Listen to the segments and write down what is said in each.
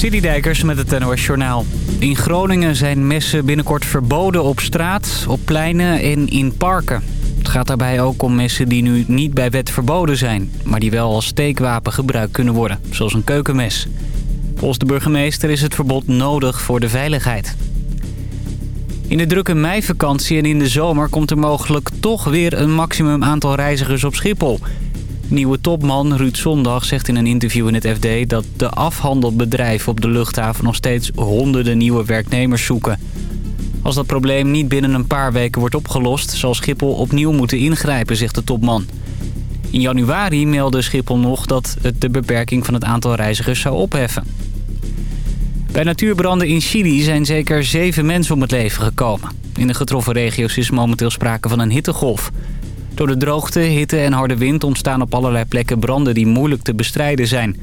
Citydijkers met het NOS Journaal. In Groningen zijn messen binnenkort verboden op straat, op pleinen en in parken. Het gaat daarbij ook om messen die nu niet bij wet verboden zijn... maar die wel als steekwapen gebruikt kunnen worden, zoals een keukenmes. Volgens de burgemeester is het verbod nodig voor de veiligheid. In de drukke meivakantie en in de zomer komt er mogelijk toch weer een maximum aantal reizigers op Schiphol... Nieuwe topman Ruud Zondag zegt in een interview in het FD... dat de afhandelbedrijven op de luchthaven nog steeds honderden nieuwe werknemers zoeken. Als dat probleem niet binnen een paar weken wordt opgelost... zal Schiphol opnieuw moeten ingrijpen, zegt de topman. In januari meldde Schiphol nog dat het de beperking van het aantal reizigers zou opheffen. Bij natuurbranden in Chili zijn zeker zeven mensen om het leven gekomen. In de getroffen regio's is momenteel sprake van een hittegolf... Door de droogte, hitte en harde wind ontstaan op allerlei plekken branden die moeilijk te bestrijden zijn.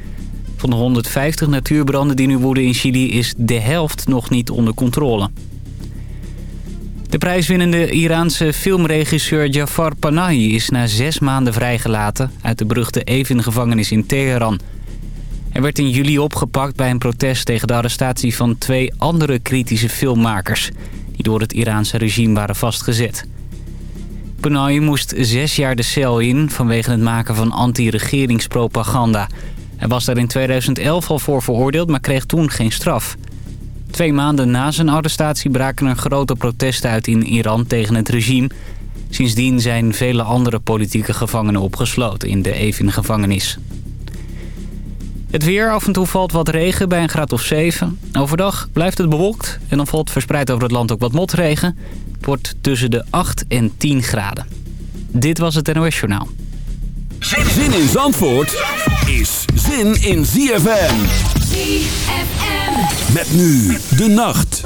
Van de 150 natuurbranden die nu woeden in Chili is de helft nog niet onder controle. De prijswinnende Iraanse filmregisseur Jafar Panahi is na zes maanden vrijgelaten uit de beruchte Evin-gevangenis in Teheran. Hij werd in juli opgepakt bij een protest tegen de arrestatie van twee andere kritische filmmakers... die door het Iraanse regime waren vastgezet. Panahi moest zes jaar de cel in vanwege het maken van anti-regeringspropaganda. Hij was daar in 2011 al voor veroordeeld, maar kreeg toen geen straf. Twee maanden na zijn arrestatie braken er grote protesten uit in Iran tegen het regime. Sindsdien zijn vele andere politieke gevangenen opgesloten in de Evin-gevangenis. Het weer, af en toe valt wat regen bij een graad of 7. Overdag blijft het bewolkt en dan valt verspreid over het land ook wat motregen. Het wordt tussen de 8 en 10 graden. Dit was het NOS Journaal. Zin in Zandvoort is zin in ZFM. ZFM. Met nu de nacht.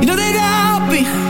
You know they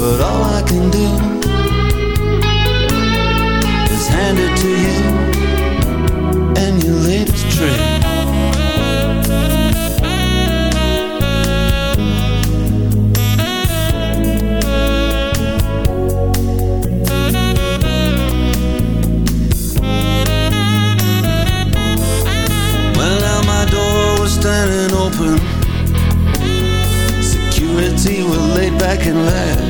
But all I can do is hand it to you and your latest trick. Well, now my door was standing open. Security were laid back and lax.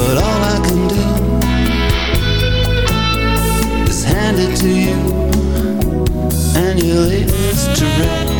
But all I can do is hand it to you and your latest trick. Well,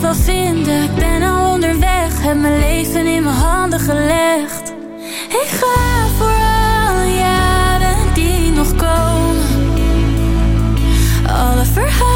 mezelf wel vinden. Ik ben al onderweg, heb mijn leven in mijn handen gelegd. Ik ga voor alle jaren die nog komen. Alle verhalen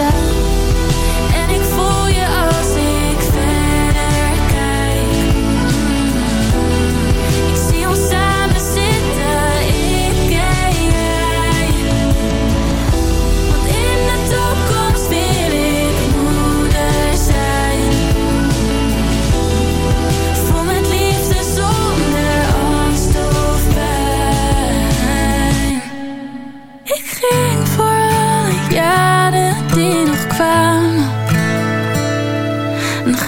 myself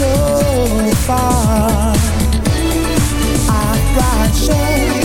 so far. I've so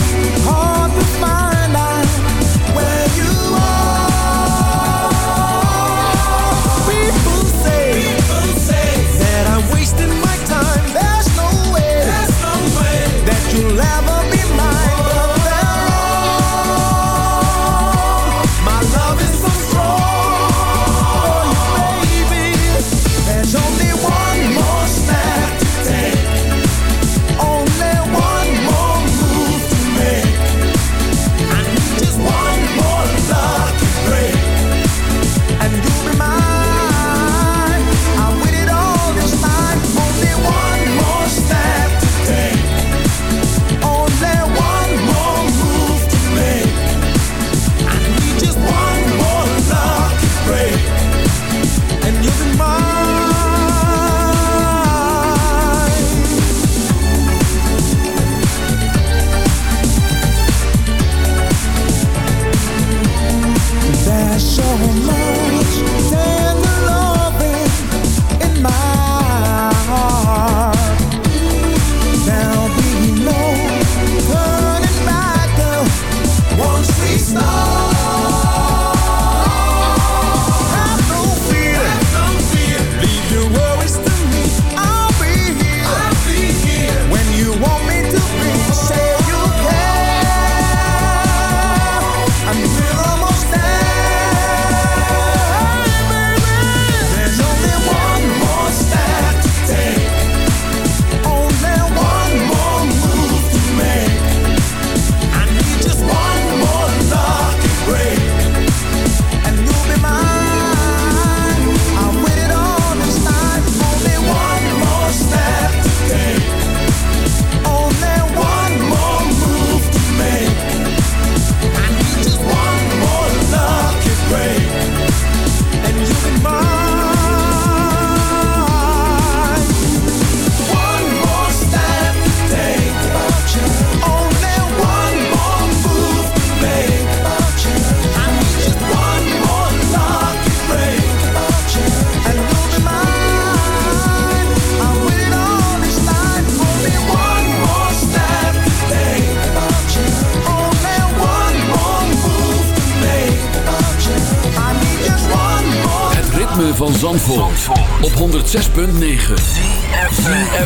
Op 106.9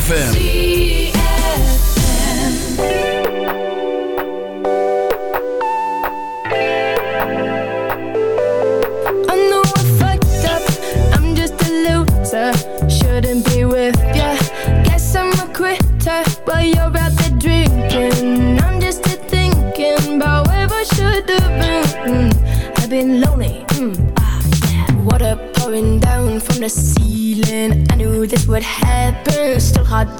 FM.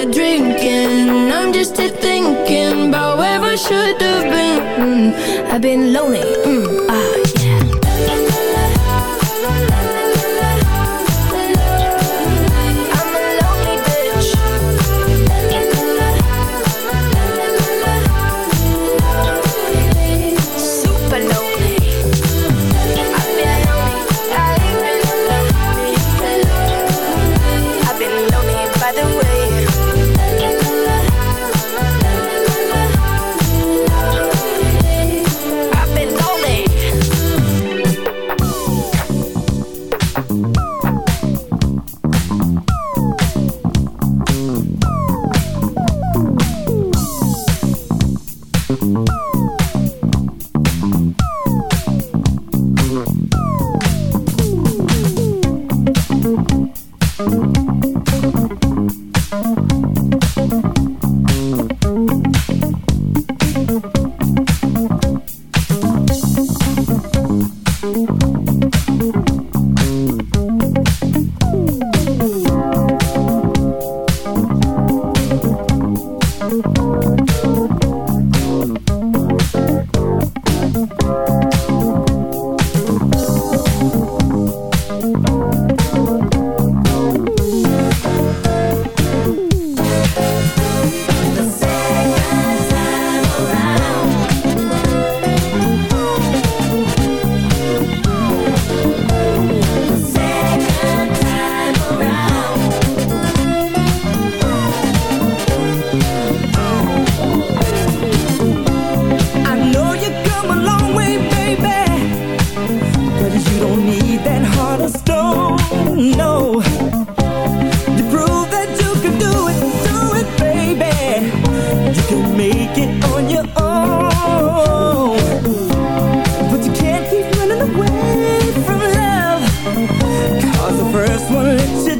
started drinking I'm just thinking about where I should have been mm, I've been lonely mm.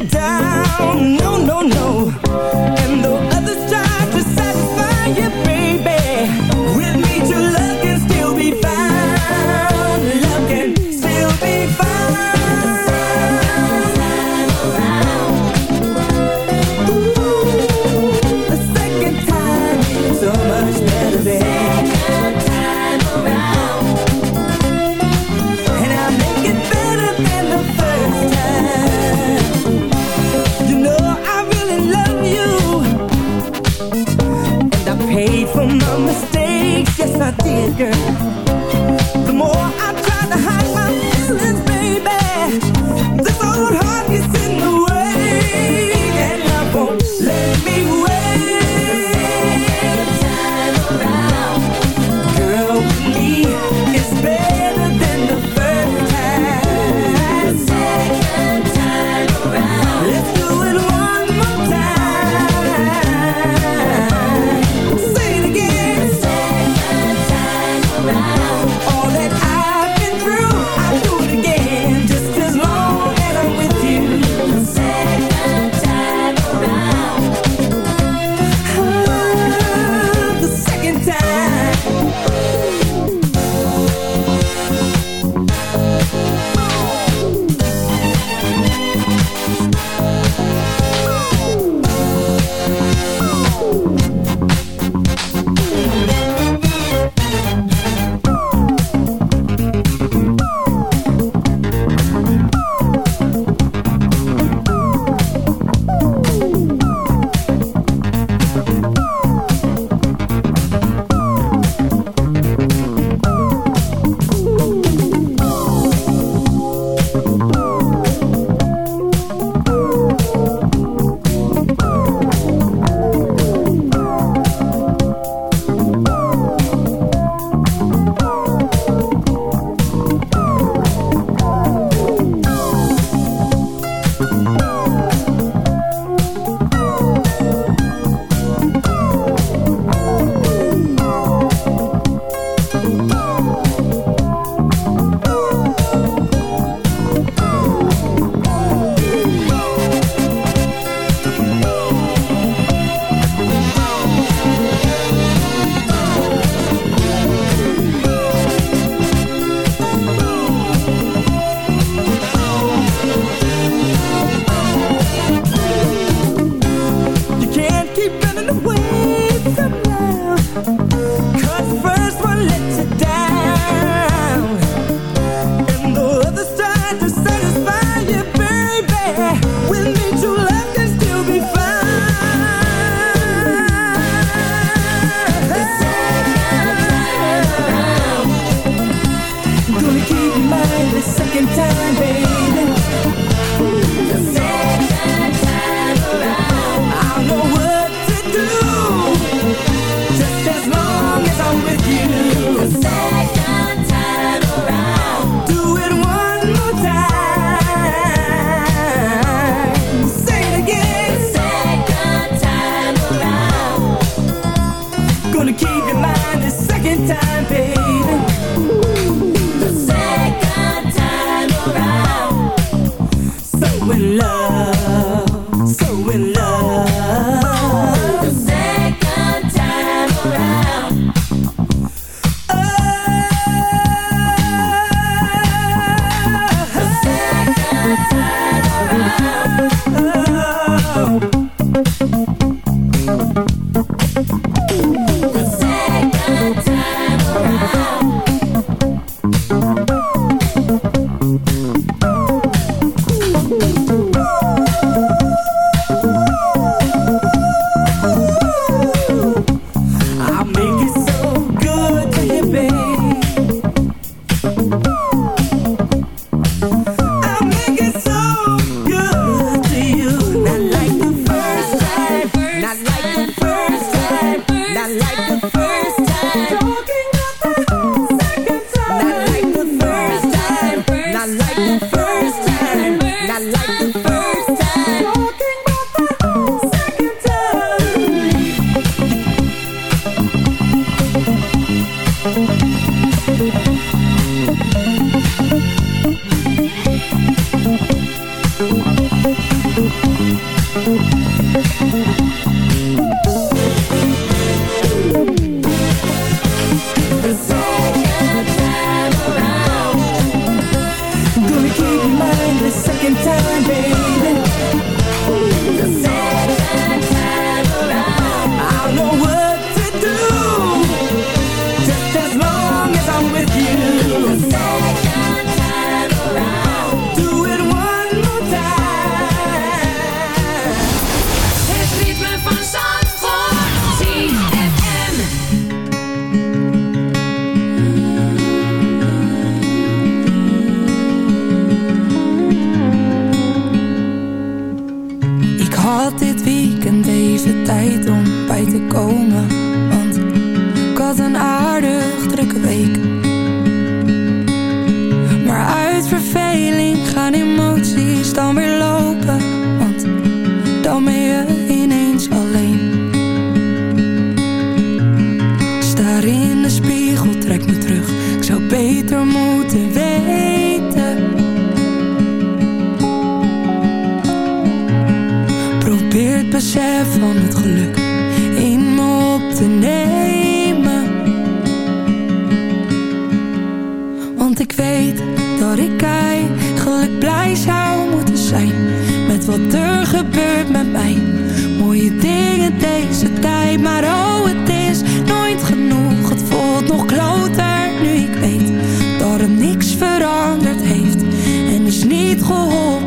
Down. with love. Even tijd om bij te komen. Want ik had een aardig drukke week. Maar uit verveling gaan emoties dan weer lopen Besef van het geluk in op te nemen. Want ik weet dat ik eigenlijk blij zou moeten zijn Met wat er gebeurt met mij. Mooie dingen deze tijd Maar oh het is nooit genoeg. Het voelt nog kloter nu ik weet Dat het niks veranderd heeft En dus niet geholpen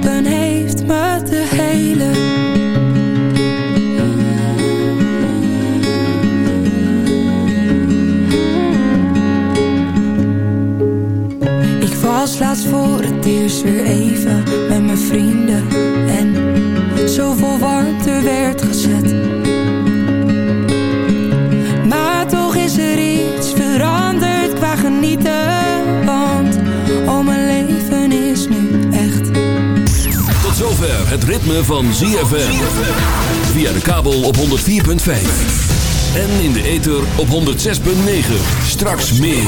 laatst voor het eerst weer even met mijn vrienden En zoveel warmte werd gezet Maar toch is er iets veranderd qua genieten Want al mijn leven is nu echt Tot zover het ritme van ZFM. Via de kabel op 104.5. En in de ether op 106.9. Straks meer.